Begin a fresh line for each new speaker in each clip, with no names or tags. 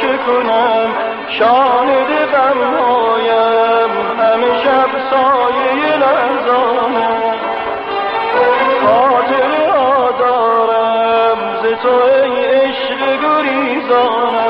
چه کنم شاهد غمهایم همه شب سایه لرزانم. خاطر آدارم ز تو ای عشق گریزانم.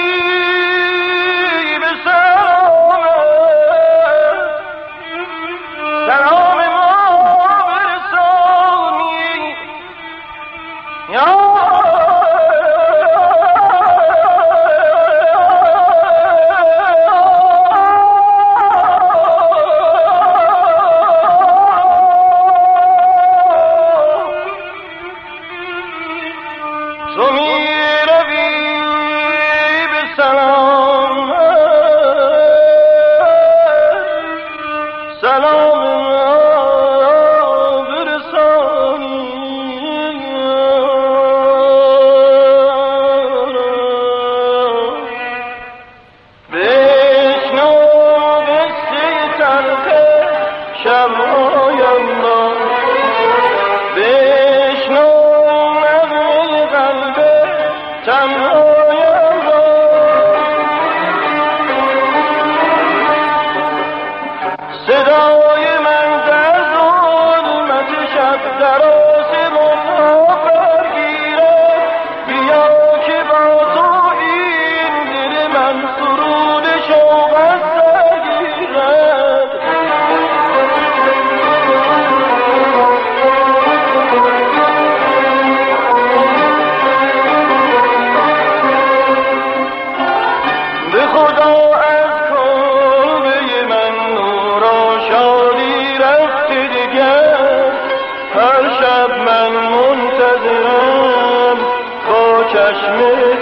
شاهد غمهایم Kashmir.